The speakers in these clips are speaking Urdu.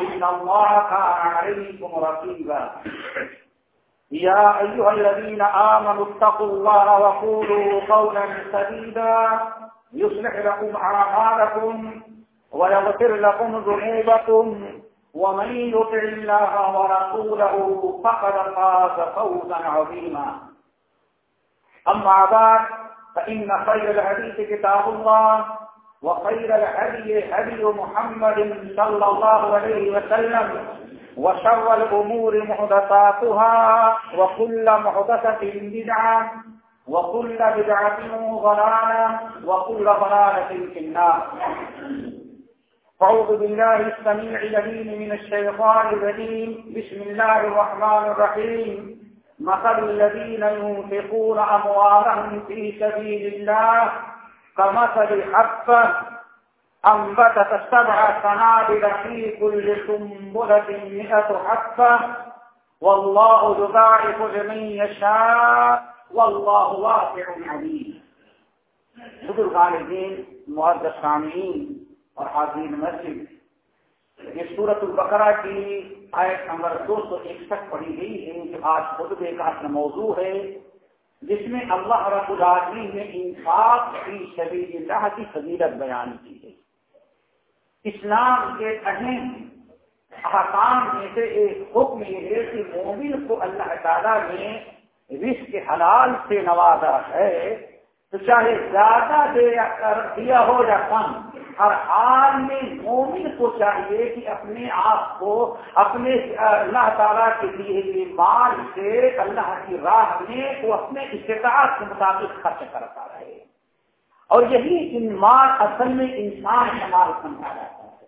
إن الله كان عليكم رقيبا. يا أيها الذين آمنوا اتقوا الله وقولوا قولا سديدا. يصلح لكم أعمالكم ويغفر لكم ذنوبكم. ومن يطع الله ورسوله فقد فاز فوزا عظيما. أما بعد، فإن خير الحديث كتاب الله. وخير الهدي هدي محمد صلى الله عليه وسلم وشر الأمور محدثاتها وكل محدثة بدعة وكل بدعة ضلالة وكل ضلالة في النار. أعوذ بالله السميع العليم من الشيطان الرجيم. بسم الله الرحمن الرحيم. مثل الذين ينفقون أموالهم في سبيل الله كمثل حبة أنبتت سبع سنابل في كل سنبلة مئة حبة والله يضاعف لمن يشاء. والله واسع عليم. بزرگان دین معزز سامعین اور حاضرین مسجد. یہ سورت البقرہ کی آیت نمبر دو سو اکسٹھ پڑھی گئی ہے آج خطبے کا اپنا موضوع ہے. جس میں اللہ رب العالمین نے انصاف کی شبیر اللہ کی فضیلت بیان کی ہے۔ اسلام کے اہم احکام میں سے ایک حکم یہ ہے کہ مومن کو اللہ تعالیٰ نے رزق حلال سے نوازا ہے۔ چاہے زیادہ دے کر دیا ہو یا کم، ہر حال میں مومن کو چاہیے کہ اپنے آپ کو اپنے اللہ تعالیٰ کے لیے ہوئے مال سے اللہ کی راہ میں وہ اپنے استطاعت کے مطابق خرچ کرتا رہے۔ اور یہی ان مال اصل میں انسان کا مال سمجھا جاتا ہے۔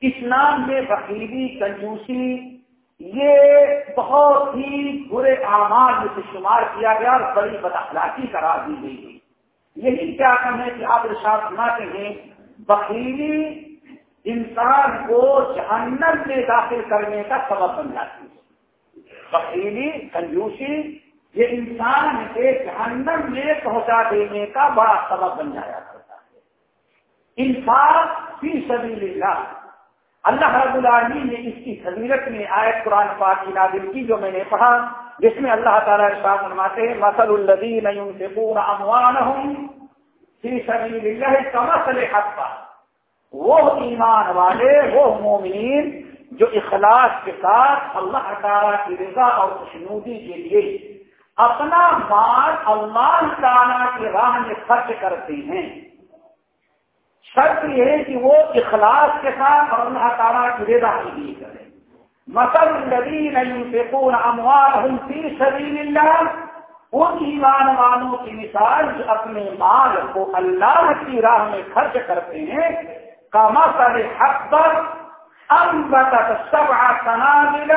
اسلام میں بقیری کنجوسی یہ بہت ہی برے اعمال میں سے شمار کیا گیا اور بڑی بداخلاقی قرار دی گئی ہے۔ یہی کیا کم ہے کہ آپ ارشاد سناتے ہیں، بخیلی انسان کو جہنم میں داخل کرنے کا سبب بن جاتی ہے۔ بخیلی، کنجوسی، یہ انسان کے جہنم میں پہنچا دینے کا بڑا سبب بن جایا کرتا ہے۔ انصاف فی سبیل اللہ۔ اللہ رب العالمین نے اس کی حضیرت میں آیت قرآن پاک کی نازل کی جو میں نے پڑھا، جس میں اللہ تعالیٰ ارشاد فرماتے ہیں مسل الدین فی سبیل اللہ کمسل حقا وہ ایمان والے، وہ مومنین جو اخلاص کے ساتھ اللہ تعالیٰ کی رضا اور خوشنودی کے لیے اپنا مال اللہ تعالیٰ کی راہ میں خرچ کرتے ہیں۔ شرط یہ ہے کہ وہ اخلاص کے ساتھ اور اللہ تعالیٰ کی رضا کے لیے کریں مسل الدین یونفقون اموالهم فی سبیل اللہ، ان ایمان والوں کی مثال جو اپنے مال کو اللہ کی راہ میں خرچ کرتے ہیں کا مسل حق پر انبتت سبع سنابل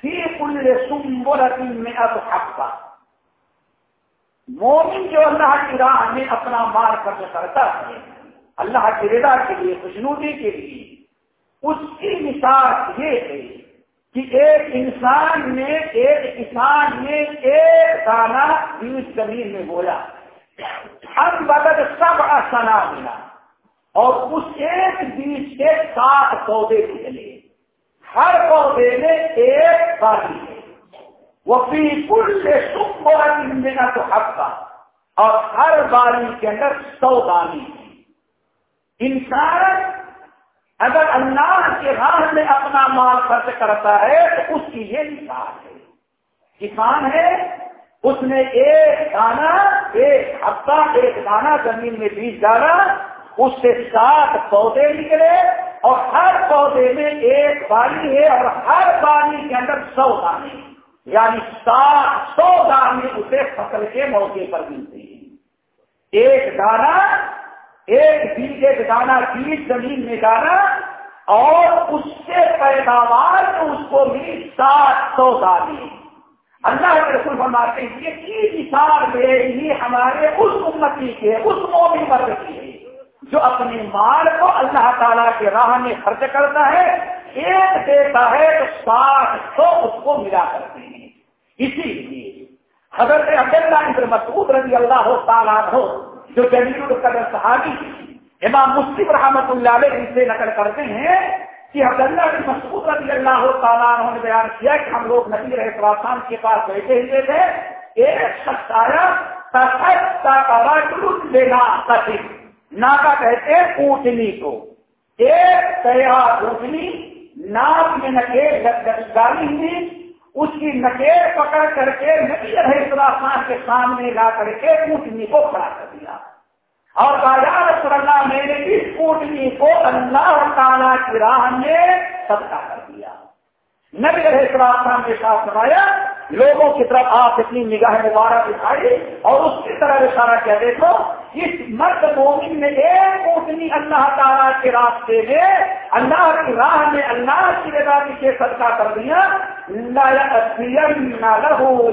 فی کل سنبلت مئت حقا مومن جو اللہ کی راہ میں اپنا مال خرچ کرتا ہے اللہ کی رضا کے لیے، خوشنودی کے لیے۔ اس کی مثال یہ ہے کہ ایک انسان نے، ایک کسان نے ایک دانا بیس زمین میں بولا۔ ہر بدل سب آسنا ملا۔ اور اس ایک بیج سے سات پودے نکلے۔ ہر پودے میں ایک بالی ہے۔ وہ بالکل سے سکھ دینا تو حق اور ہر بالی کے اندر سو دانی ہے انسان اگر اللہ کے راہ میں اپنا مال خرچ کرتا ہے تو اس کی یہ مثال ہے۔ کسان ہے، اس نے ایک دانا ایک ہفتہ، ایک دانا زمین میں بیج ڈالا، اس سے سات پودے نکلے اور ہر پودے میں ایک بالی ہے اور ہر بالی کے اندر سو دانے یعنی سات سو دانے اسے فصل کے موقع پر ملتے ہیں۔ ایک دانا ایک بیج ایک دانا بیج زمین میں ڈالا اور اس سے پیداوار اس کو ملی سات سو دانے اللہ کے رسول فرماتے ہیں، یہ کی مثال دے ہی ہمارے اس امتی کے، اس مومی مرد کی ہے، جو اپنے مال کو اللہ تعالیٰ کے راہ میں خرچ کرتا ہے، ایک دیتا ہے تو ساٹھ سو اس کو ملا کرتے ہیں۔ اسی لیے حضرت عبداللہ ابن مسعود رضی اللہ ہو تعالیٰ ہو جو جمیل القدر صحابی امام مسلم رحمت اللہ علیہ سے نقل کرتے ہیں کہ عبداللہ بن مسعود رضی اللہ تعالیٰ عنہ نے بیان کیا کہ ہم لوگ نبی رہے خراسان کے پاس بیٹھے ہوئے تھے، ایک شخص آیا لینا ناکا کہتے اونٹنی کو۔ ایک تیار اونٹنی ناک میں نکیل ڈالی ہوئی۔ اس کی نکیل پکڑ کر کے نبی رہے خراسان کے سامنے لا کر کے اونٹنی کو کھڑا کر دیا۔ اور رسول اللہ میں نے اس کوٹنی کو اللہ تعالیٰ کی راہ میں صدقہ کر دیا۔ نبی رہے السلام کے ساتھ سنایا لوگوں کی طرف آپ اپنی نگاہ مبارک دکھائی اور اس کی طرح اشارہ کیا، دیکھو، اس مرد مومن نے ایک کوٹنی اللہ تعالیٰ کے راستے میں اللہ کی راہ میں اللہ کی رضا کے صدقہ کر دیا۔ لہو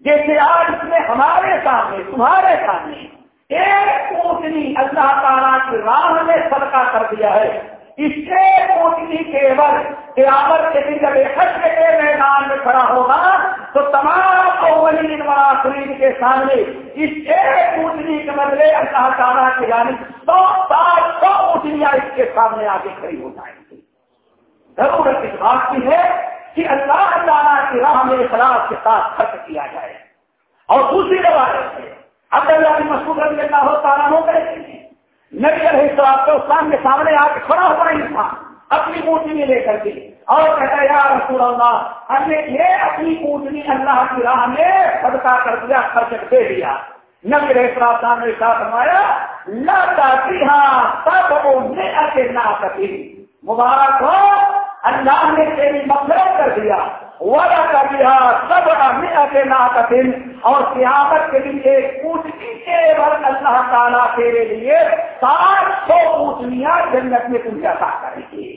جیسے آج اس نے ہمارے سامنے، تمہارے سامنے ایک کوٹنی اللہ تعالیٰ کی راہ میں صدقہ کر دیا ہے۔ اس سے کوٹنی کیول قیامت کے دن جب حج کے میدان میں کھڑا ہوگا، تو تمام اولین مناسرین کے سامنے اس ایک کوٹنی کے بدلے اللہ تعالیٰ کی جانب سو سات سو کوٹنیاں اس کے سامنے آ کے کھڑی ہو جائیں گی۔ ضرورت اس بات کی ہے کہ اللہ تعالیٰ کی راہ میں اخلاق کے ساتھ خرچ کیا جائے۔ اور دوسری روایت ہے اب اللہ کی مسعود رضی اللہ تعالیٰ ہو گئے نبی علیہ السلام کو اسلام کے سامنے آ کے کھڑا ہوا انسان اپنی پوٹنی لے کر کے۔ اور کہتا یا رسول اللہ، ہم نے یہ اپنی پوٹنی اللہ کی راہ میں صدقہ کر دیا، خرچ دے دیا۔ نبی علیہ السلام نے ساتھ فرمایا نہ چاہتی ہاں سب وہ نہ سکی مبارک ہو اللہ نے تیری مغرب کر دیا۔ وجہ کر دیا سب کے ناقن اور قیامت کے لیے پوچھنی کے وقت اللہ تعالیٰ تیرے لیے سات سو پوچھنیاں جنت میں تم عطا کریں گے۔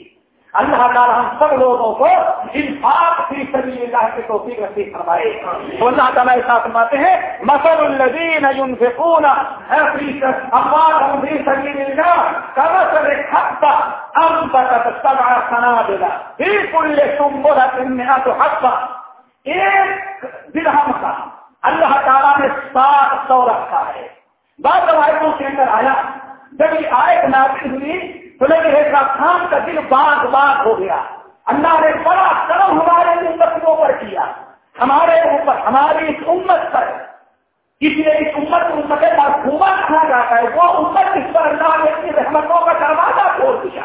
اللہ تعالیٰ ہم سب لوگوں کو انفاق فی سبیل اللہ کے توفیق نصیب فرمائے۔ تو اللہ تعالیٰ ایسا فرماتے ہیں مسل الذین ينفقون اموالهم فی سبیل اللہ كمثل حبة انبتت سبع سنابل في كل سنبلة مئة حبة ایک درہم کا اللہ تعالیٰ نے سات سو رکھا ہے۔ بعض روایتوں کے اندر آیا، جب یہ آیت نازل ہوئی تو لیکن خان کا دل باغ باغ ہو گیا۔ اللہ نے بڑا کرم ہمارے امتوں پر کیا۔ ہمارے اوپر، ہماری اس امت پر۔ اس لیے اس امت امت پر گھوما کہا جاتا ہے۔ وہ امت اس پر اللہ نے اپنی رحمتوں کا دروازہ کھول دیا۔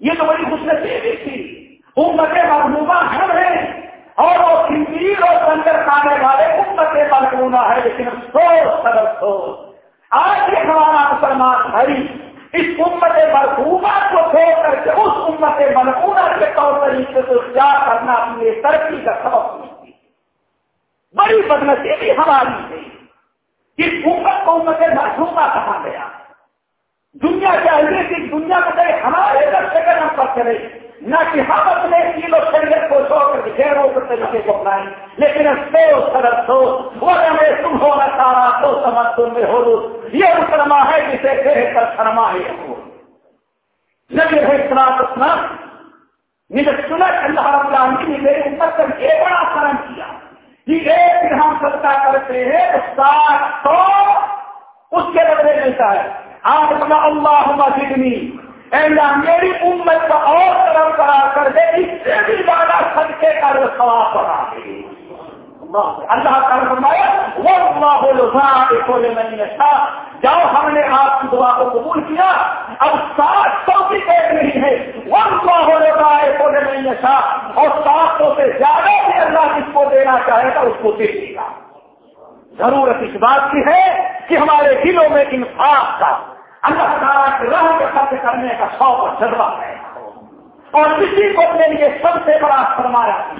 یہ تو بڑی خوش نصیبی تھی امت مرحوما ہم ہیں اور وہ کھیر اور سنگر کھانے والے امت مرحوما ہے، لیکن افسوس سر افسوس۔ آج یہ ہمارا مسلمان بھائی اس امت مرحوما کو چھوڑ کر کے اس امت مرحوما کے طور طریقے سے اختیار کرنا اپنی ترقی کا سبب نہیں بڑی بدنسیبی ہماری ہے اس امت کو امت مرحوما کہا گیا۔ دنیا چاہیے کہ دنیا میں ہمارے در سے قدم پر چلے۔ نہ کہ ہم اپنے کیلو شریعت کو چھوڑ کر غیروں کے طریقے کو اپنائیں، لیکن افسوس سر افسوس وہ میں تم ہو نہ سارا تو سمجھ تم میں ہو یہ مسلما ہے جسے کہہ کر فرما ہے نبی ہے سلام اسلام مجھے سنا اللہ رب العالمین نے میرے اوپر کر یہ بڑا کرم کیا۔ کہ ایک دن ہم سلطا کرتے ہیں تو سات سو اس کے بدلے ملتا ہے آپ اللہ مسجدنی اللہ، میری امت کو اور طرف کرا کر دے، اس سے بھی زیادہ صدقے کا سواب پڑا اللہ کا فرمایا وہ اللہ بولو تھا جاؤ، ہم نے آپ کی دعا کو قبول کیا۔ اب سات سو کی ایک نہیں ہے۔ ون سو ہونے کا ایک نہیں تھا اور سات سو سے زیادہ بھی اللہ جس کو دینا چاہے گا، اس کو دے دے گا۔ ضرورت اس بات کی ہے کہ ہمارے دلوں میں انصاف کا اللہ تعالیٰ کے راہ کے خرچ کرنے کا سو کا جذبہ ہے۔ اور کسی کو اپنے لیے سب سے بڑا فرمایا۔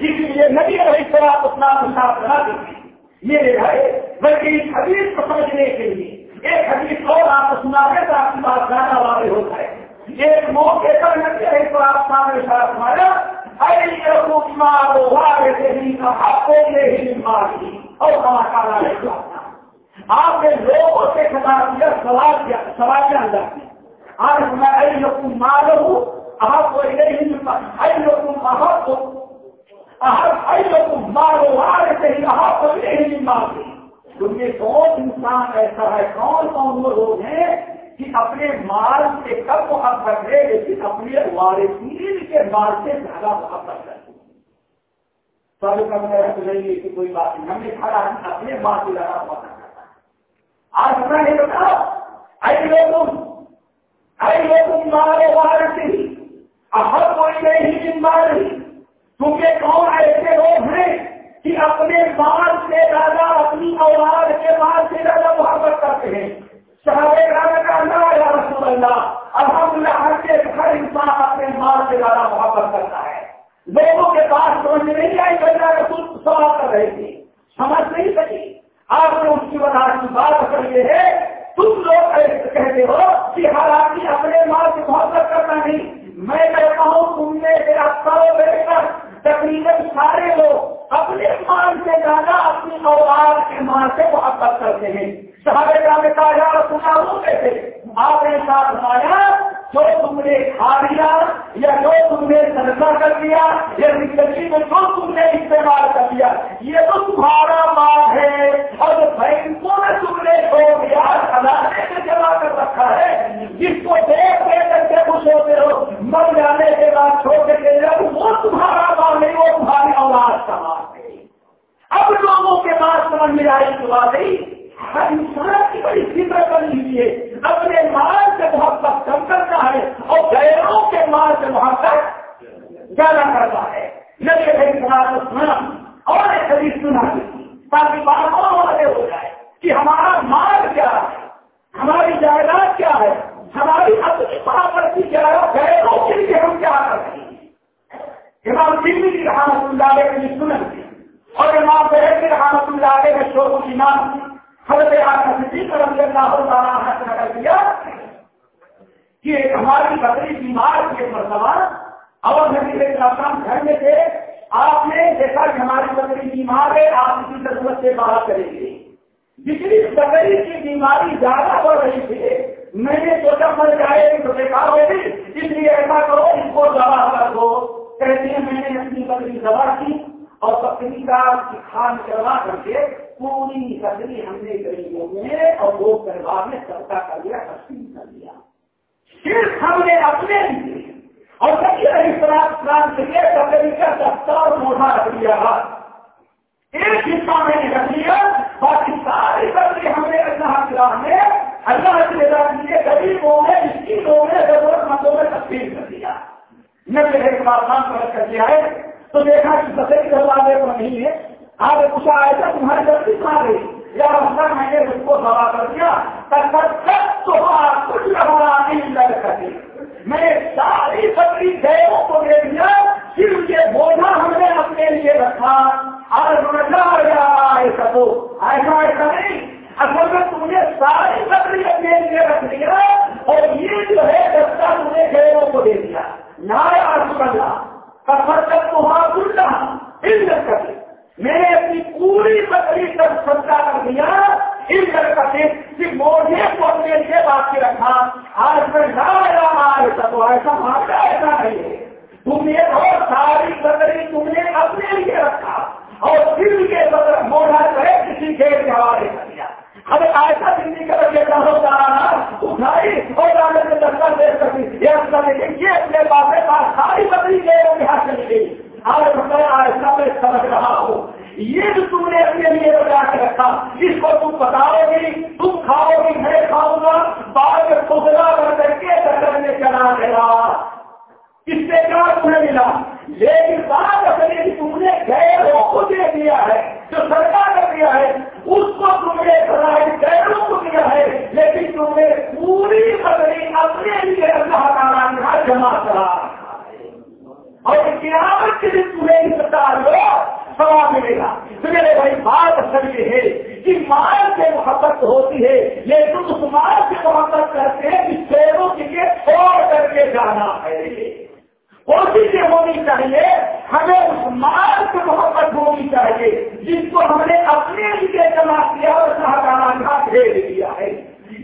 جس لیے نبی رہی سرا اتنا مساف بنا دیتی یہ ہے بلکہ اس حدیث کو سمجھنے کے لیے۔ ایک حدیث اور آپ کو سنا ہے تو آپ کی بات زیادہ واضح ہوتا ہے ایک موقع پر نبی رہی سرا سامنے سارا فرمایا آپ نے لوگوں سے خطاب کیا، سوال کیا، سوال کے اندر آج میں مال ہوں آپ کو محبت مارو آج سے ہی آپ کو نہیں مارتے کیونکہ کون انسان ایسا ہے؟ کون کون وہ لوگ ہیں کہ اپنے مال سے کب محبت ہے لیکن اپنے وارثین کے مال سے زیادہ محبت کرتے سب کا کم نہیں کہ کوئی بات نہیں، ہم نے کھڑا اپنے ماں سے زیادہ محبت کرتا آج میں نے بتاؤ آئی لوگ آئی لوگ مارے وارث ہر کوئی نہیں ماری کیونکہ کون ایسے لوگ ہیں کہ اپنے مال سے زیادہ، اپنی اولاد کے مال سے زیادہ محبت کرتے ہیں؟ کا رسول اللہ۔ الحمد للہ ہر کے ہر انسان اپنے مال سے زیادہ محبت کرتا ہے۔ لوگوں کے پاس سمجھ نہیں آئی اللہ رسول سوال کر رہے تھے۔ سمجھ نہیں سکی۔ آپ نے اس کی وجہ کی بات کر یہ ہے۔ تم لوگ کہتے ہو کہ ہر آدمی اپنے مال سے محبت کرنا نہیں۔ میں کہتا ہوں تم نے میرا کرو میرے کر تقریباً سارے لوگ اپنے مال سے زیادہ اپنی اولاد کے مال سے محبت کرتے ہیں۔ صحابہ کا میں کہا سنا ہوں کیسے؟ آپ نے ساتھ بتایا جو تم نے کھا لیا یا جو تم نے سرکا کر دیا یا زندگی میں جو تم نے استعمال کر دیا یہ تو تمہارا مال ہے۔ اور بینکوں میں تم نے چھوڑ دیا خزانے سے جمع کر رکھا ہے، جس کو دیکھ دے کر کے خوش ہوتے ہو، مر جانے کے بعد چھوڑ کے دے وہ تمہارا مال نہیں، وہ تمہاری اولاد کا مال ہے اب لوگوں کے پاس سمجھ میں آئی تو بات نہیں۔ انسان کی بڑی فکر کر لیجیے اپنے مال سے محبت کم کرنا ہے اور غیروں کے مال سے محبت زیادہ کرنا ہے۔ سنا اور ایک حدیث سنا تاکہ بات اور والے ہو جائے کہ ہمارا مال کیا ہے ہماری جائیداد کیا ہے ہماری اپنی پراپرتی کیا ہے غیروں کے لیے ہم کیا کر رہے ہیں امام دلی کی رحمت اللہ علیہ کی سنن تھی اور امام بحر کی رحمت اللہ علیہ کا شوق کی نام تھی صدیق رضی اللہ تعالیٰ نے کر دیا کہ ایک ہماری بکری بیمار کے مرتبہ اور نبی علیہ السلام گھر میں تھے، آپ نے دیکھا کہ ہماری بکری بیمار ہے، آپ اسی ضرورت سے باہر کریں گے جتنی بکری کی بیماری زیادہ بڑھ رہی تھی، میں نے سوچا مر جائے تو بیکار ہو گئی اس لیے ایسا کرو، اس کو دوا کر دو۔ کہتے ہیں، میں نے اپنی بکری دوا کی اور بکری کا کھان کروا کر کے پوری بکری ہم نے غریبوں میں اور وہ پریوار میں چرچا کر دیا، تقسیم کر دیا۔ صرف ہم نے اپنے لیے اور سبھی رہی سے بکری کا دفتر موٹا رکھ لیا ایک حصہ میں نے رکھ لیا، باقی ساری بکری ہم نے اللہ کلاس میں، اللہ کے لیے غریبوں میں اسکیموں میں ضرورت مندوں میں تقسیم کر دیا۔ میں ایک بار کام کر دیا ہے، تو دیکھا کہ بکری گھر کو نہیں ہے۔ آپ نے پوچھا، ایسا تمہاری غلطی کھا گئی یا رمضان میں نے اس کو دوا کر دیا کچھ ہمارا نہیں لگ سکے میں ساری بکری گئے کو دے دیا صرف یہ بوجھا ہم نے اپنے لیے رکھا۔ آج ایسا تو ایسا ایسا نہیں، اصل میں تم نے ساری بکری اپنے لیے رکھ دیا اور یہ جو ہے دستہ تم نے گئے کو دے دیا نہ آج اللہ کفر تک تو وہاں کچھ نہ کر میں نے اپنی پوری بکری تک سمجھا کر دیا ان طرح کہ موجے کو اپنے لیے بات کے رکھا۔ آج میں نہ میرا ایسا تو ایسا مانگا ایسا نہیں ہے۔ تم نے بہت ساری بکری تم نے اپنے لیے رکھا اور پھر کے بدر موڑا کرے کسی کے حوالے کر دیا۔ ہمیں ایسا زندگی کر کے کہو جا رہا اٹھائی اور آگے سے دفتر دے سکتی یہ اپنے پاس ساری بکری کے ہاتھ چلی گئی آج میں ایسا میں سمجھ رہا ہوں۔ یہ جو تم نے اپنے لیے بتا کے رکھا، جس کو تم بتاؤ گی تم کھاؤ گی میں کھاؤں گا، بعد میں کھوکھلا کر کر کے ٹکر میں چلا گیا۔ اس سے کیا تمہیں ملا؟ لیکن بات اصل ہے تم نے غیروں کو دے دیا ہے، جو سرکار نے دیا ہے، اس کو تم نے سرائے غیروں کو دیا ہے، لیکن تم نے پوری بدلی اپنے لیے اللہ تعالیٰ ہاں جمع کرا۔ اور قیامت کے دن تمہیں انتظار ہو ملے گا۔ تو میرے بھائی، بات اصل یہ ہے کہ مال سے محبت ہوتی ہے، لیکن اس مال سے محبت کرتے ہیں کہ شیروں کے لیے چھوڑ کر کے جانا ہے۔ کوشش ہونی چاہیے، ہمیں اس مال سے محبت ہونی چاہیے، جس کو ہم نے اپنے لیے جمع کیا اور سہارانا بھیج دیا ہے۔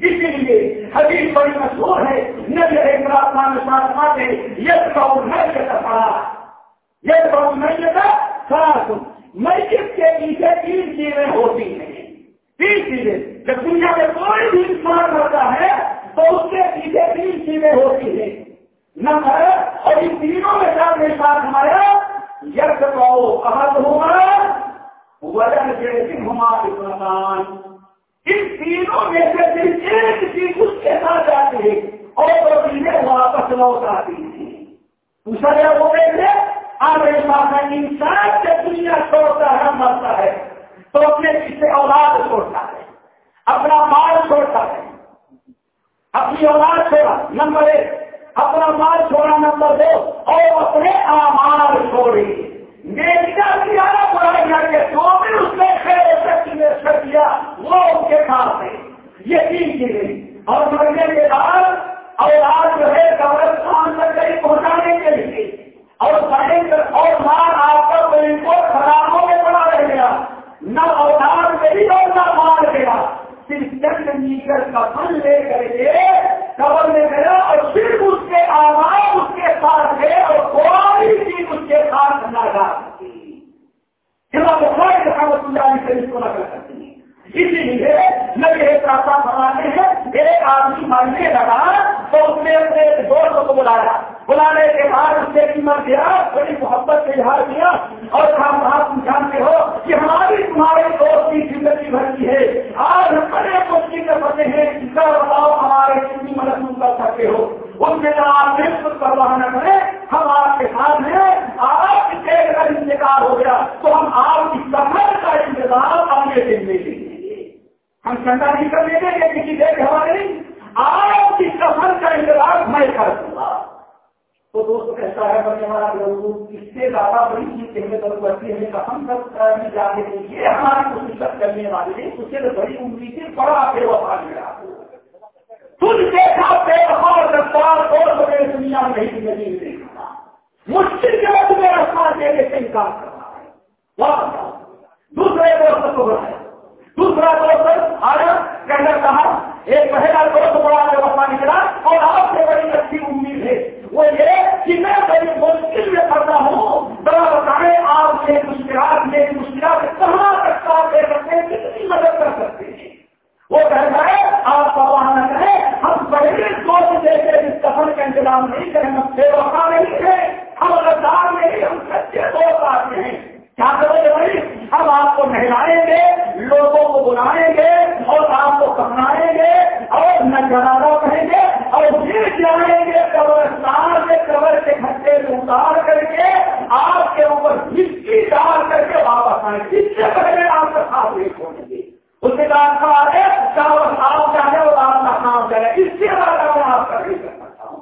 اسی لیے حدیث بڑی مشہور ہے، نبی ایک آسمان ساتھ ہے یس بہت نہیں پڑا یس بہت نہیں تھا خاص میت کے پیچھے تین چیزیں ہوتی ہیں۔ تین چیزیں۔ جب دنیا میں کوئی بھی انسان ہوتا ہے تو اس کے پیچھے تین چیزیں ہوتی ہیں۔ نمبر اور ان تینوں میں ساتھ میرے ساتھ ہمارا یس پاؤ احد ہوا وجن جیسے ہمارے پرسان ان تینوں میں سے صرف ایک چیز اس کے ساتھ آتی ہے اور وہ چیزیں واپس لوٹ آتی ہیں پوچھا گیا وہ کیسے میرے انسان سے دنیا چھوڑتا ہے، مرتا ہے۔ تو اپنے پیچھے اولاد چھوڑتا ہے، اپنا مال چھوڑتا ہے۔ اپنی اولاد چھوڑا، نمبر ایک۔ اپنا مال چھوڑا، نمبر دو۔ اور اپنے آمار چھوڑی کیا پڑھائی کر کے جو بھی اس نے خیر کیا، وہ اس کے ساتھ ہے۔ یہ تین چیزیں اور مرنے کے بعد اور آج جو ہے، قبرستان تک کہیں پہنچانے کے لیے۔ اور اور مال آپ کا کوئی کو خرابوں میں پڑا رہ گیا۔ نہ اولاد میری اور نہ مار گیا صرف چند میٹر کا پھل لے کر کے قبر میں گیا اور صرف اس کے آواز اس کے ساتھ ہے اور کوئی چیز اس کے ساتھ نہ جا سکتی رحمت اللہ سے کو نہ کر سکتی اسی لیے نبی پراپا فرماتے ہیں ایک آدمی مرنے لگا تو اس نے اپنے دوست کو بلایا۔ بلانے کے بعد اس نے قیمت دیا بڑی محبت سے اظہار کیا اور ہم آپ جانتے ہو کہ ہماری، تمہارے دوست کی زندگی بھر کی ہے۔ آج ہم بڑے کوشش کر سکتے ہیں بتاؤ ہمارے کتنی مدد کر سکتے ہو۔ ان کے آپ بالکل پرواہ نہ کریں۔ ہم آپ کے ساتھ ہیں۔ آپ کے اگر انتقال ہو گیا۔ تو ہم آپ کی سفر کا انتظام آگے دن میں لیں گے۔ ہم چندہ نہیں کر لیں گے کسی دیکھ ہمارے آپ کی سفر کا انتظام میں کر دوں گا۔ تو دوست کہتا ہے بھائی ہمارا لوگ اس سے زیادہ بڑی چیز کہنے ضرورت پڑتی ہے کہ ہم سب جاتے ہیں۔ یہ ہماری کوشش کرنے والے ہیں اس سے بڑی امیدیں بڑا بے وفا ملا تجھ دیکھا بے وفا رفتار اور بڑے دنیا میں نہیں زندگی میں مشکل کے وقت میں رفتار دینے سے انکار کر رہا ہے۔ دوسرے دوست کو بڑھایا دوسرا دوست آیا کہنا کہا ایک مہیلا دوست بڑا بے وفا نکلا اور آپ سے بڑی اچھی امید ہے۔ وہ یہ کہ میں بڑی مشکل میں پڑتا ہوں بڑا بتائیں آپ نے مشکلات میری مشکلات کہاں تک آپ دے سکتے ہیں کتنی مدد کر سکتے ہیں وہ کہتا ہے آپ پرواہ نہ کریں ہم بڑے دوست دے کے اس سفر کا انتظام نہیں کریں ہم بے وفا نہیں ہے ہم غدار نہیں ہم سچے دوست آتے ہیں کیا کرو گے بھائی ہم آپ کو نہلائیں گے لوگوں کو بلائیں گے اور آپ کو کمائیں گے اور نجرانہ کہیں گے اور پھر جائیں گے قبرستان سے قبر کے کھٹے سے اتار کر کے آپ کے اوپر مٹی ڈال کر کے واپس آئیں اس سے پہلے آپ کا ساتھ نہیں چھوڑیں گے اس کے بعد سوال ہے چاول آپ چاہے اور آپ کا کام کرے اس سے زیادہ میں آپ کا نہیں کر سکتا ہوں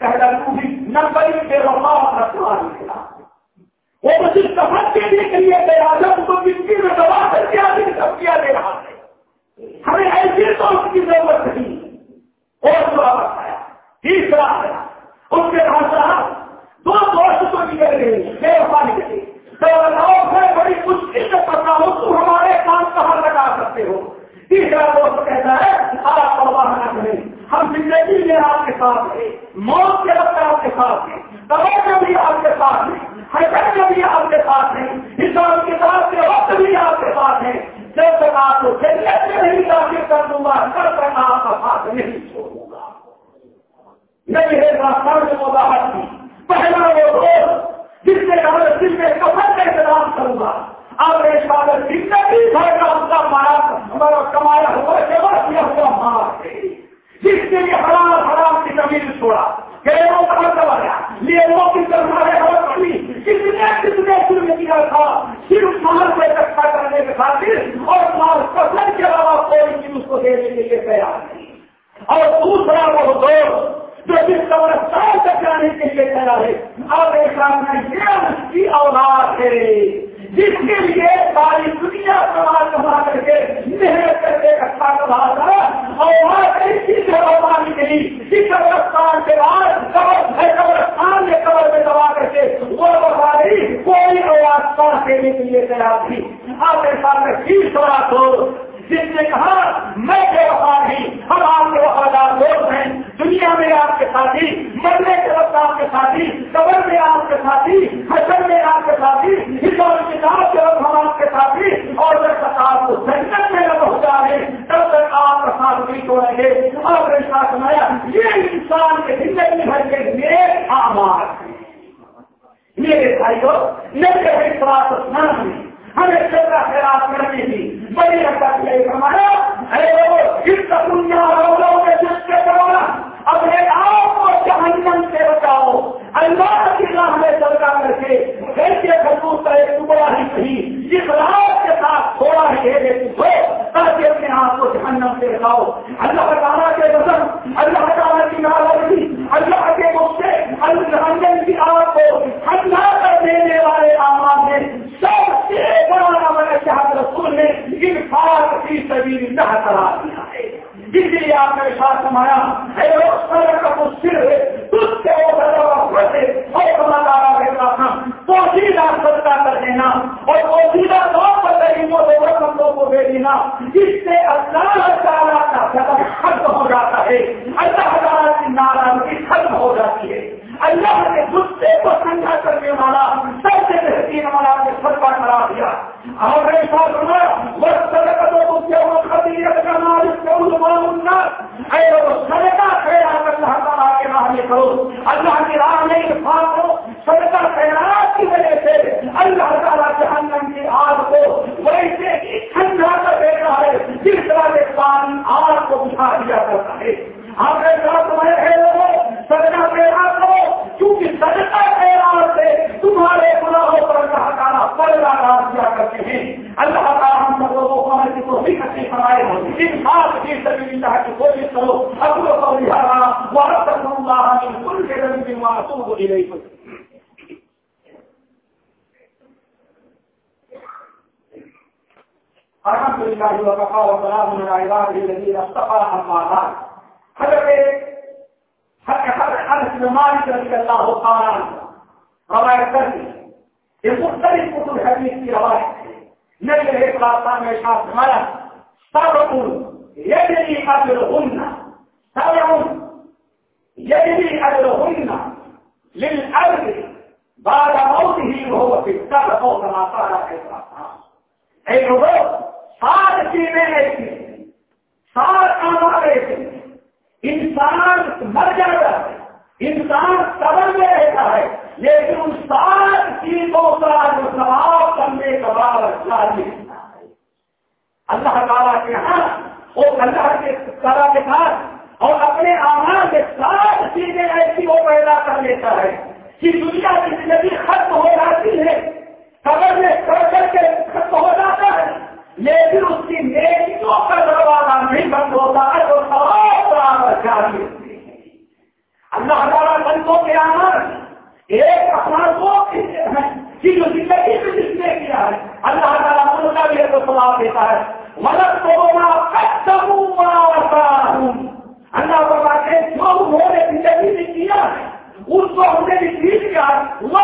پہلا بھی نبئی بے وفا اپنا سوال نکلا وہ مجھے سفر دینے کے لیے گیا جب ان کو مٹی میں دبا کر کے آدمی سبزیاں دے رہا ہے ہمیں ایسی دوست کی ضرورت نہیں اور واپس آیا تیسرا آیا اس کے بعد رہا دو دوست تو نکل گئے بے وفا نکلے تو میں بڑی مشکل سے پڑھتا ہوں تو ہمارے کام کہاں لگا سکتے ہو تیسرا دوست کہتا ہے آپ پرواہ نہ کریں ہم زندگی میں آپ کے ساتھ ہیں موت کے وقت آپ کے ساتھ ہیں دبا میں بھی آپ کے ساتھ بھی آپ کے ساتھ ہیں حساب کتاب کے وقت بھی آپ کے ساتھ ہیں۔ جب تک آپ کو جنت میں نہیں داخل کر دوں گا تب تک آپ کا ساتھ نہیں چھوڑوں گا۔ نہیں ہے راستہ وضاحت کی پہلا وہ دوست جس سے ہمیں دل میں کفر کا انتظام کروں گا۔ اب زندگی بھر کا اس کا مارا، ہمارا کمایا ہوا، جمع کیا ہوا، مار ہے جس کے لیے حرام حرام کی زمین چھوڑا۔ گئے گیروں کا دبایا لیبوں کی سرمایہ اور کمی کتنے کتنے ظلم کیا تھا صرف مال کو اکٹھا کرنے کے خاطر اور مال پسند کے علاوہ کوئی چیز اس کو دینے کے لیے تیار نہیں اور دوسرا وہ دور جو جس قبرستان تک جانے کے لیے تیار ہے اب ایک سامنے یہ اس کی اولاد ہے۔ جس کے لیے ساری دنیا سماج کما کر کے محنت کر کے اچھا کما تھا، اور وہاں جگہ پانی کے قبرستان کے بعد قبرستان نے قبر میں دبا کر کے وہ بخاری کوئی آواز پاس دینے کے لیے تیار تھی۔ آپ کے سامنے تیس بڑا تو جس نے کہا، میں بے وفا نہیں ہم آپ کے وفادار لوگ ہیں، دنیا میں آپ کے ساتھی مرنے ساتھی، حسن میں آپ کے ساتھی، حساب کتاب کے وقت ہم آپ کے ساتھی، اور جب تک آپ کو جنت میں نہ پہنچا رہے تب تک آپ کا ساتھ نہیں چھوڑیں گے۔ آپ نے ساتھ سنایا، یہ انسان کے زندگی بھر کے لیے آمار میرے بھائیوں میرے اخلاق اسنان میں ہمیں سب خیرات کرنی تھی۔ بڑی حرکت یہ ہمارا اس کا دنیا لوگوں کے جس کے کرو اپنے آپ جہنم سے بچاؤ۔ اللہ کی راہ میں سرکا کر کے گھر کے خربوز کا ایک ٹکڑا ہی صحیح جس رات کے ساتھ تھوڑا ہی ہے لیکن ہو تاکہ اپنے آپ کو جہنم سے بچاؤ۔ اللہ تعالیٰ کے وزن اللہ تعالیٰ کی ناراضگی، اللہ کے غصے، اللہ کی آپ کو ٹھنڈا کر دینے والے آواز میں سب سے بڑا نمبر شہد رسول نے انفاق کی سبھی نہ کرا دیا ہے۔ جس لیے آپ نے ساتھ سمایا ہے، تجھ سے پوشیدہ کر دینا، اور پوشیدہ طور پر غریبوں کو کو دے دینا اس سے اللہ تعالیٰ کا قدم ختم ہو جاتا ہے۔ اللہ تعالیٰ ناراضگی ختم ہو جاتی ہے۔ اللہ نے غصے کو ٹھنڈا کرنے والا سب سے بہترین والا نے سرکا کرا دیا۔ اور میرے ساتھ وہ کا خیرات اللہ تعالیٰ کے راہ میں کرو۔ اللہ کی راہ میں انفاق کرو۔ خیرات کی وجہ سے اللہ تعالیٰ جہنم کی آگ کو ویسے ہی ٹھنڈا کر دے رہا ہے، جس طرح پانی آگ کو بجھا دیا کرتا ہے۔ آپ کے ساتھ تمہارے کرو کیونکہ سے تمہارے گناہوں پر اللہ تعالیٰ پردہ کرتے ہیں۔ اللہ تعالیٰ ہم سب لوگوں کو کوشش ان کی سبھی اللہ کی کوشش کرو۔ لہٰذا وہ اللہ کل کے کی معصوم الحمد لله وكفى وسلام على عباده الذين اصطفى اما بعد۔ حضرت انس بن یہ مختلف کتب حدیث کی روایت ہے۔ نبی علیہ السلام نے فرمایا بعد موته وهو في السبع كما قال عليه السلام اے لوگوں سات چیزیں ایسی سات کام ایسے انسان مر جاتا ہے، انسان قبر میں رہتا ہے، لیکن ان سات چیزوں کا جو سواب کرنے کا بعد جاری ہے اللہ تعالیٰ کے ہاں وہ اللہ کے تعالیٰ کے ساتھ اور اپنے آواز کے سات چیزیں ایسی وہ پیدا کر لیتا ہے کہ دنیا کی زندگی ختم ہو جاتی ہے، قبر میں کر کر کے ختم ہو جاتا ہے۔ لیکن اس کی نیکیوں کا دروازہ نہیں بند ہوتا ہے، تو سواب برابر جاری ہوتی ہے۔ اللہ تعالیٰ بندوں کے آمد ایک اپنا وہ ہیں کہ جو زندگی میں جس نے کیا ہے۔ اللہ تعالیٰ ان کا بھی تو سواب دیتا ہے۔ مدد کو ہوں اللہ تعالیٰ کے جو انہوں نے زندگی میں کیا ہے، اس کو ہم نے بھی سیکھ کیا وہ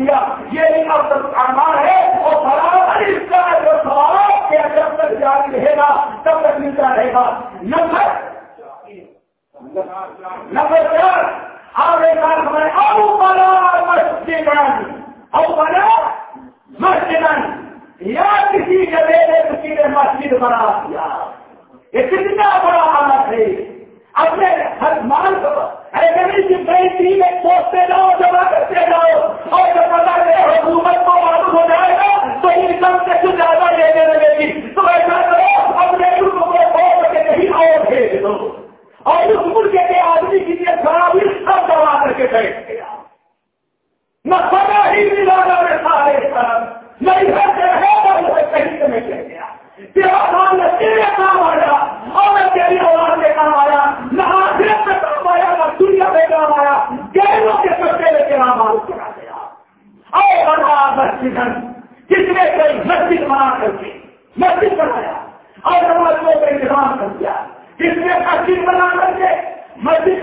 دیا۔ یہ ان کا ہے اور برابر اس کا جو سوال کہ جب تک جاری رہے گا، تب تک ملتا رہے گا۔ نمبر نمبر چار آگے کام ہمارے ابو بنا مسجد او بنا مسجد یا کسی جگہ نے کسی نے مسجد بنا دیا۔ یہ کتنا بڑا حالت ہے۔ اپنے ہر مان کو ایسے کی بہتری سوچتے جاؤ جمع کرتے جاؤ، اور جب بتا دے حکومت کو معلوم ہو جائے گا، تو انکم سے کچھ لینے لگے گی۔ تو ایسا کرو، اپنے ملک کو کے کہیں اور بھیج دو۔ اور اس ملک کے آدمی کی لیے خرابی سب دبا کر کے بیٹھ گیا نہ سدا سارے نہ ادھر سے ہے کہیں گیا۔ کام آیا، اور نہ تیری آواز کام آیا۔ نہ آخر دنیا میں کام آیا جیلوں کے پتے لے کے نام آلو کرا دیا۔ اے بڑا مسجد جس نے کوئی مسجد بنا کر کے مسجد بنایا۔ اور نمازوں کا انتظام کر دیا، جس نے مسجد بنا کر کے مسجد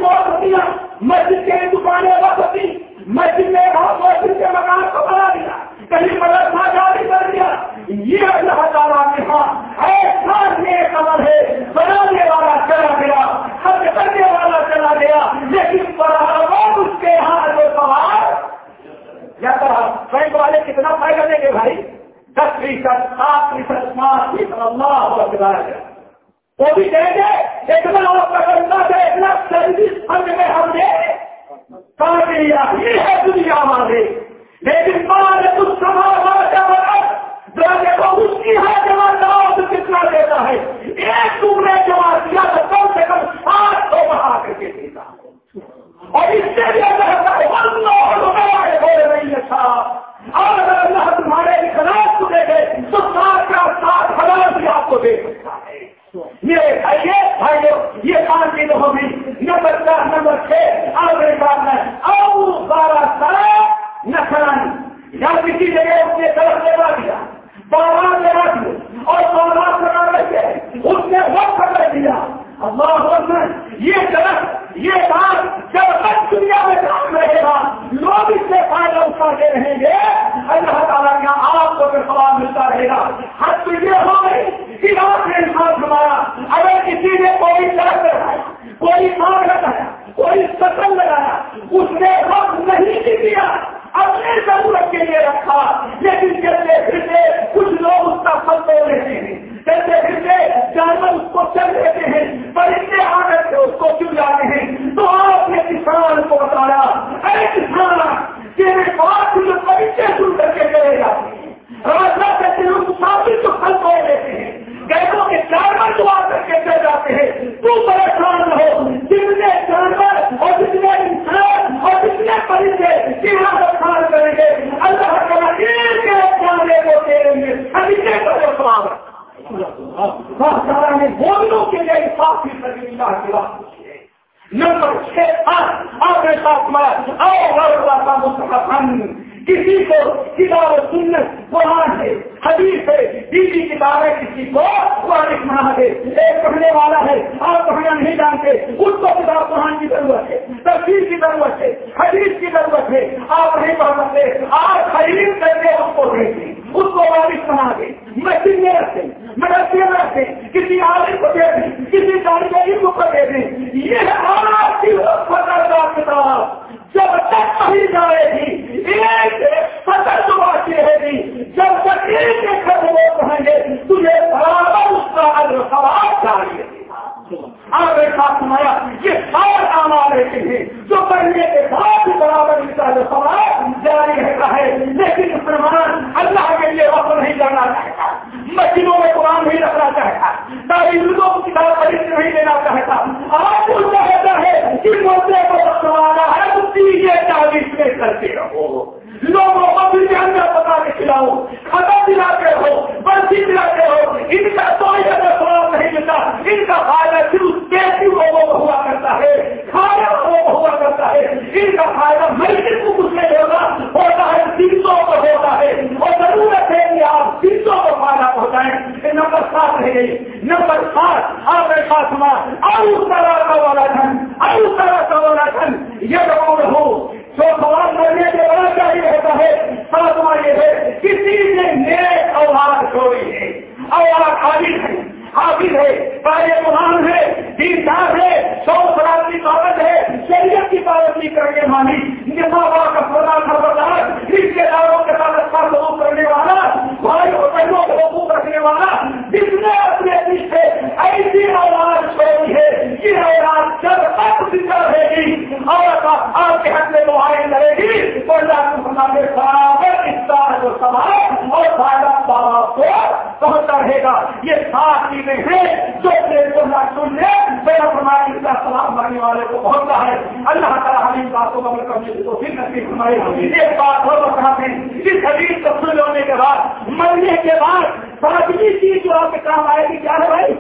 کتاب و سنت، قرآن ہے، حدیث ہے، بیوی کتاب ہے کسی کو قرآن سنا دے، ایک پڑھنے والا ہے، آپ پڑھنا نہیں جانتے اس کو کتاب قرآن کی ضرورت ہے تفصیل کی ضرورت ہے، حدیث کی ضرورت ہے، آپ نہیں پڑھ سکتے، آپ خرید کر کے اس کو بھیجیں اس کو بارش بنا دیں، مسجد میں رکھیں مدرسے میں رکھیں کسی عالم کو دے دیں، کسی جانکاری کو دے دیں، یہ ہے آپ کی کتاب۔ جب تک نہیں جائے گی، ایک سطر جو باقی رہے گی۔ جب تک ایک ایک وہ کہیں گے تجھے برابر اس کا اگر سوال چاہیے آپ ایک ساتھ سنایا یہ سارے کام آ رہے ہیں جو کرنے کے بعد برابر اس کا جو سوال جاری رہتا ہے، لیکن مسلمان اللہ کے لیے وقت نہیں جانا چاہتا۔ مسجدوں میں قرآن نہیں رکھنا چاہتا۔ تعلیموں کی کتاب پڑھ نہیں دینا چاہتا۔ آپ کو چاہتا ہے کہ مدعے کو سوالا ہے، تو تیجے چالیس میں کرتے رہو۔ لوگوں کو بھی اندر پتا کے کھلاؤ، کھانا دلاتے ہو برسی دلاتے ہو، ان کا کوئی تو سوال نہیں ملتا، ان کا فائدہ صرف دیسی لوگوں کو ہوا کرتا ہے کھانے والوں کو ہوا کرتا ہے، ان کا فائدہ مسجد کو کچھ نہیں ہوگا، ہوتا ہے سیٹوں کو ہوتا ہے، اور ضرورت ہے کہ آپ سیٹوں کو فائدہ پہنچائیں۔ نمبر سات رہ نمبر سات، آپ ایک بات سنا اور اس طرح کا والا دھن اور اس طرح کا والا دھن یہ ضرور ہو جو سوال کرنے کے بعد چاہیے رہتا ہے ساتواں یہ ہے کسی نے نیک اولاد چھوڑی ہے اولاد حاضر ہے حاضر ہے پہلے قرآن ہے دیندار ہے سو سراب کی پابند ہے شریعت کی پابندی کرنے والی نظام کا پورا خبردار رشتے داروں کے ساتھ اچھا سلوک کرنے والا بھائی اور بہنوں کو حقوق رکھنے والا جس نے اپنے پیچھے ایسی اولاد چھوڑی ہے یہ اولاد جب تک زندہ رہے گی اور آپ کے حق میں معائن کرے گی تو اللہ کے برابر افطار کو سوال اور فائدہ بابا کو پہنچتا رہے گا یہ سات چیزیں ہیں جو سن لے میرا فرمایا اس کا سلام بننے والے کو پہنچتا ہے اللہ تعالیٰ ہم ان باتوں پھر نصیب ہمارے ایک بات اور بتاتے ہیں اس حدیث کو ہونے کے بعد مرنے کے بعد ساتویں چیز جو آپ کے کام آئے گی کیا ہے بھائی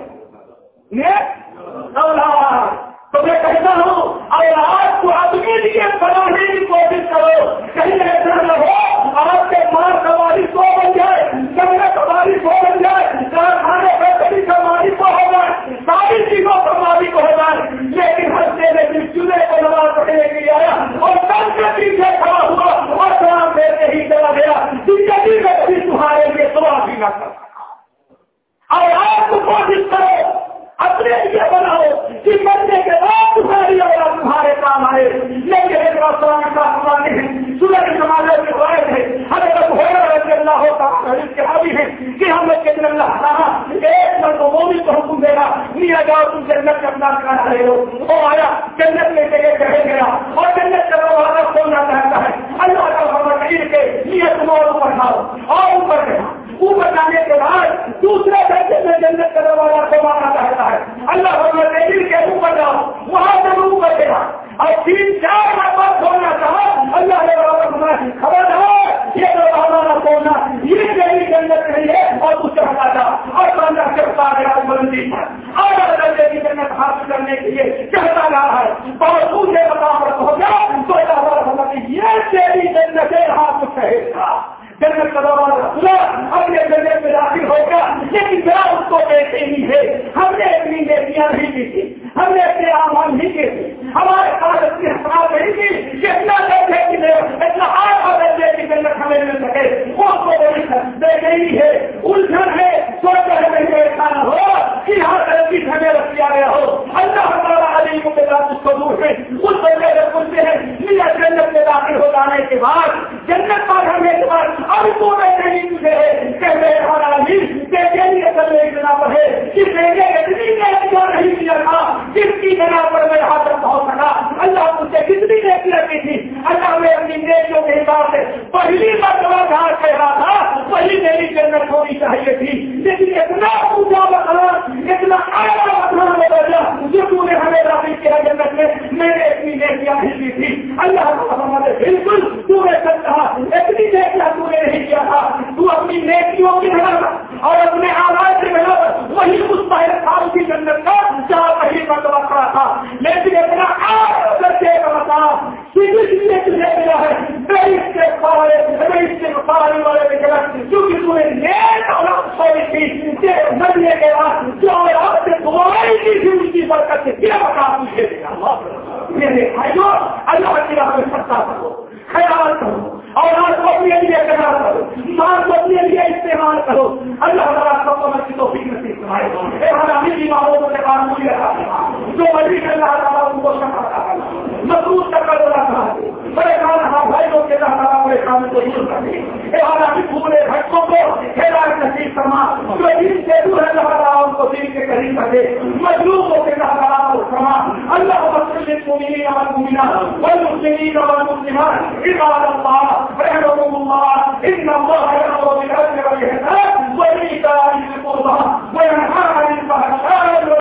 تو میں کہتا ہوں اگر آپ کو اپنے لیے بنانے کی کوشش کرو کہیں ایسا نہ ہو آپ کے ماں سواری سو بن جائے جنگل سواری سو بن جائے کارخانے ساری چیزوں سواری کو ہو لیکن ہر دینے کی چولہے کو نماز پڑھنے کے لیے آیا، اور کل کے پیچھے کھڑا ہوا، اور سلام دے کے ہی چلا گیا زندگی میں کبھی تمہارے لیے سوال بھی نہ کر سکا اور آپ کو کوشش کرو اپنے لیے بناؤ کہ بننے کے بعد تمہاری اولاد تمہارے کام آئے۔ لیکن ایک بات سلام کا سوال نہیں سورج سماجوں کے ہوئے تھے ہمیں تو ہو رہے اللہ ہوتا حدیث کے حاوی ہیں کہ ہم کے دن اللہ تعالیٰ ایک مرد مومن کو حکم دے گا نہیں جاؤ تم جنت کے اپنا کھانا رہے ہو وہ آیا، جنت میں سے چڑھے گیا۔ اور جنت کا دروازہ کھولنا چاہتا ہے۔ اللہ کا خبر نہیں کے نیت تمہارے اوپر کھاؤ اور اوپر گیا اوپر جانے کے بعد دوسرے درجے میں جنت کا دروازہ کھولنا چاہتا ہے۔ ہے۔ اللہ دلیل کے منہ جاؤ، وہاں سے منہ کرے گا اور تین چار مرتبہ سونا کہا اللہ نے بابا خبر ہے یہ تو بابا سونا یہ میری کے نہیں ہے۔ اور اسے ہٹا تھا اور بندہ کرتا گیا بلندی پر اور اللہ دلیل کے حاصل کرنے کے لیے چڑھتا رہا ہے بہت دوسرے بتاوت ہو گیا، تو اللہ یہ دلیل کے اندر ہاتھ کہے گا۔ جنگل کا دوران اپنے جنگل میں داخل ہو گیا، لیکن کیا اس کو دیتے ہی ہے۔ نیکیوں کی نظر اور اپنے آواز کی نظر وہی اس پہلے سال اسی جنت کا جہاں پہلی مرتبہ کھڑا تھا۔ لیکن اتنا آپ کرتے بتاؤ سیدھی زندگی والمؤمنات والمسلمين والمسلمات عباد الله.